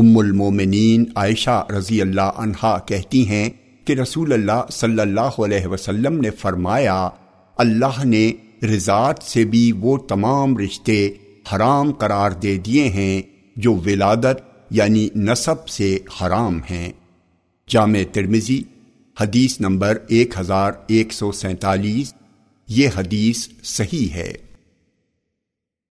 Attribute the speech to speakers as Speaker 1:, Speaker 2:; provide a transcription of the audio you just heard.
Speaker 1: ام المومنین عائشہ رضی اللہ عنہا کہتی ہیں کہ رسول اللہ صلی اللہ علیہ وسلم نے فرمایا، اللہ نے رضاعت سے بھی وہ تمام رشتے حرام قرار دے دیے ہیں جو ولادت یعنی نصب سے حرام ہیں۔ جامع ترمزی حدیث نمبر ایک ہزار ایک سو سینتالیس، یہ حدیث صحیح ہے۔